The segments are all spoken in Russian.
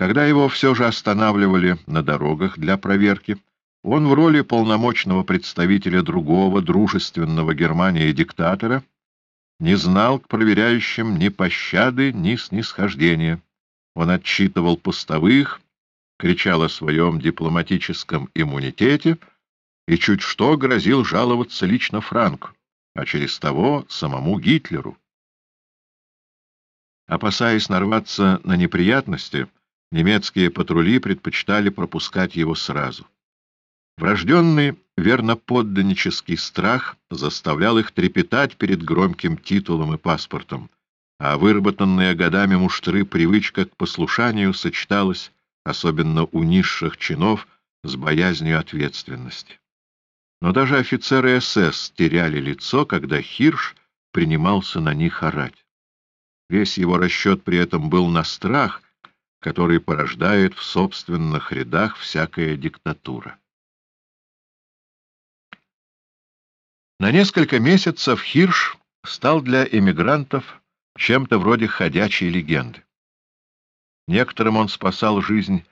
Когда его все же останавливали на дорогах для проверки, он в роли полномочного представителя другого дружественного Германии диктатора не знал к проверяющим ни пощады, ни снисхождения. Он отчитывал постовых, кричал о своем дипломатическом иммунитете и чуть что грозил жаловаться лично Франку, а через того самому Гитлеру. Опасаясь нарваться на неприятности, немецкие патрули предпочитали пропускать его сразу. Врожденный верноподданнический страх заставлял их трепетать перед громким титулом и паспортом, а выработанная годами муштры привычка к послушанию сочеталась, особенно у низших чинов, с боязнью ответственности. Но даже офицеры СС теряли лицо, когда Хирш принимался на них орать. Весь его расчет при этом был на страх, который порождает в собственных рядах всякая диктатура. На несколько месяцев Хирш стал для эмигрантов чем-то вроде ходячей легенды. Некоторым он спасал жизнь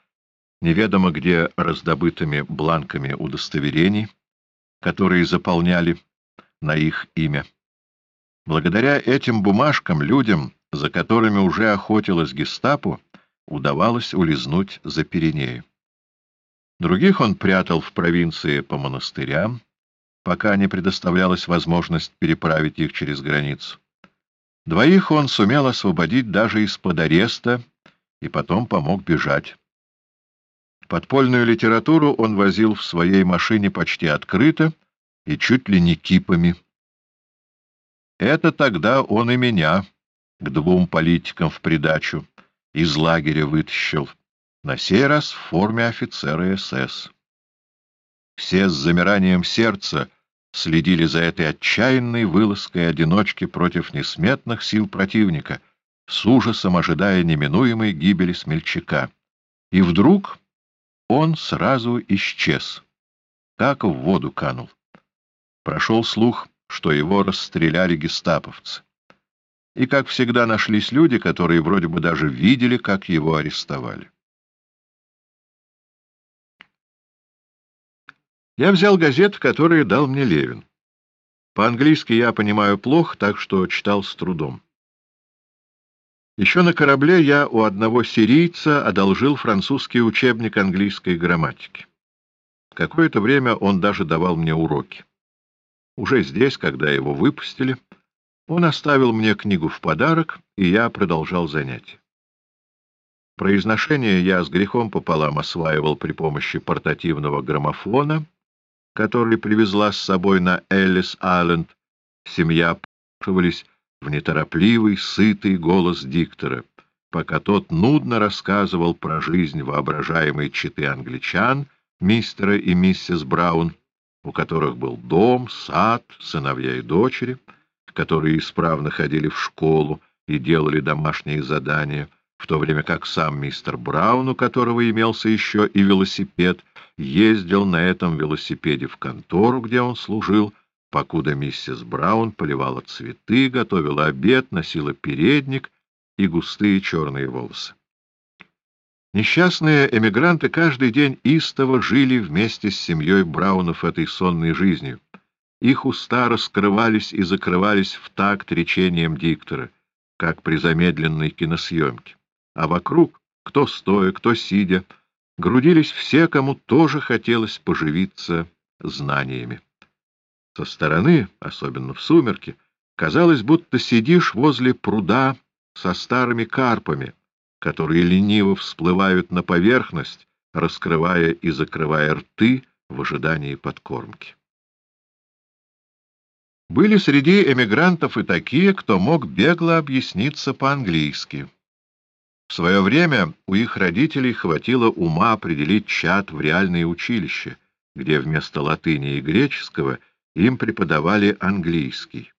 неведомо где раздобытыми бланками удостоверений, которые заполняли на их имя. Благодаря этим бумажкам людям, за которыми уже охотилась гестапо, удавалось улизнуть за Пиренею. Других он прятал в провинции по монастырям, пока не предоставлялась возможность переправить их через границу. Двоих он сумел освободить даже из-под ареста и потом помог бежать. Подпольную литературу он возил в своей машине почти открыто и чуть ли не кипами. Это тогда он и меня к двум политикам в придачу из лагеря вытащил, на сей раз в форме офицера СС. Все с замиранием сердца следили за этой отчаянной вылазкой одиночки против несметных сил противника, с ужасом ожидая неминуемой гибели смельчака. И вдруг он сразу исчез, как в воду канул. Прошел слух, что его расстреляли гестаповцы. И, как всегда, нашлись люди, которые вроде бы даже видели, как его арестовали. Я взял газеты, которые дал мне Левин. По-английски я понимаю плохо, так что читал с трудом. Еще на корабле я у одного сирийца одолжил французский учебник английской грамматики. Какое-то время он даже давал мне уроки. Уже здесь, когда его выпустили, он оставил мне книгу в подарок, и я продолжал занятия. Произношение я с грехом пополам осваивал при помощи портативного граммофона — который привезла с собой на Эллис-Айленд, семья пошивались в неторопливый, сытый голос диктора, пока тот нудно рассказывал про жизнь воображаемой четы англичан, мистера и миссис Браун, у которых был дом, сад, сыновья и дочери, которые исправно ходили в школу и делали домашние задания, в то время как сам мистер Браун, у которого имелся еще и велосипед, ездил на этом велосипеде в контору, где он служил, покуда миссис Браун поливала цветы, готовила обед, носила передник и густые черные волосы. Несчастные эмигранты каждый день истово жили вместе с семьей Браунов этой сонной жизнью. Их уста раскрывались и закрывались в такт речением диктора, как при замедленной киносъемке. А вокруг, кто стоя, кто сидя, грудились все, кому тоже хотелось поживиться знаниями. Со стороны, особенно в сумерки, казалось, будто сидишь возле пруда со старыми карпами, которые лениво всплывают на поверхность, раскрывая и закрывая рты в ожидании подкормки. Были среди эмигрантов и такие, кто мог бегло объясниться по-английски. В свое время у их родителей хватило ума определить чад в реальное училище, где вместо латыни и греческого им преподавали английский.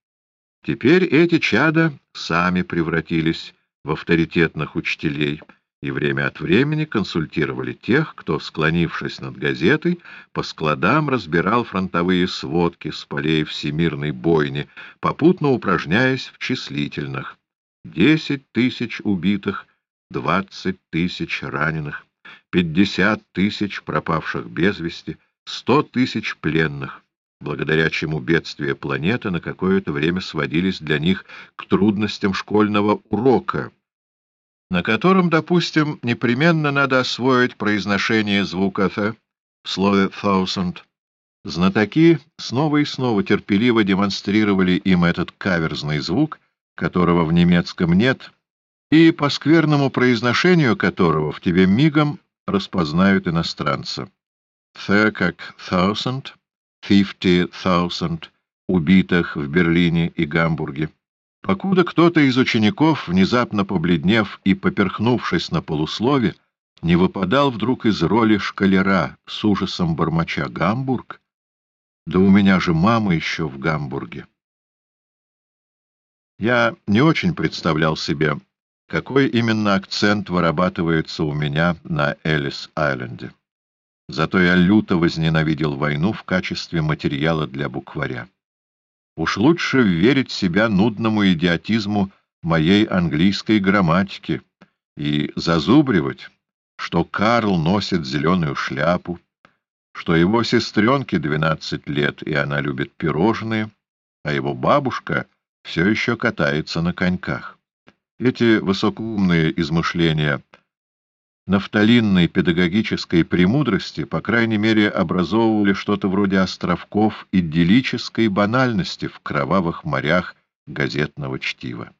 Теперь эти чада сами превратились в авторитетных учителей и время от времени консультировали тех, кто, склонившись над газетой, по складам разбирал фронтовые сводки с полей всемирной бойни, попутно упражняясь в числительных. Десять тысяч убитых двадцать тысяч раненых, пятьдесят тысяч пропавших без вести, сто тысяч пленных, благодаря чему бедствия планеты на какое-то время сводились для них к трудностям школьного урока, на котором, допустим, непременно надо освоить произношение звука «th» в слове «thousand». Знатоки снова и снова терпеливо демонстрировали им этот каверзный звук, которого в немецком нет, и по скверному произношению которого в тебе мигом распознают иностранца. «The» как «thousand», «fifty thousand» убитых в Берлине и Гамбурге. Покуда кто-то из учеников, внезапно побледнев и поперхнувшись на полуслове, не выпадал вдруг из роли шкалера с ужасом бормоча «Гамбург»? Да у меня же мама еще в Гамбурге. Я не очень представлял себе, какой именно акцент вырабатывается у меня на Элис-Айленде. Зато я люто возненавидел войну в качестве материала для букваря. Уж лучше верить себя нудному идиотизму моей английской грамматики и зазубривать, что Карл носит зеленую шляпу, что его сестренке двенадцать лет, и она любит пирожные, а его бабушка все еще катается на коньках. Эти высокоумные измышления нафталинной педагогической премудрости, по крайней мере, образовывали что-то вроде островков идиллической банальности в кровавых морях газетного чтива.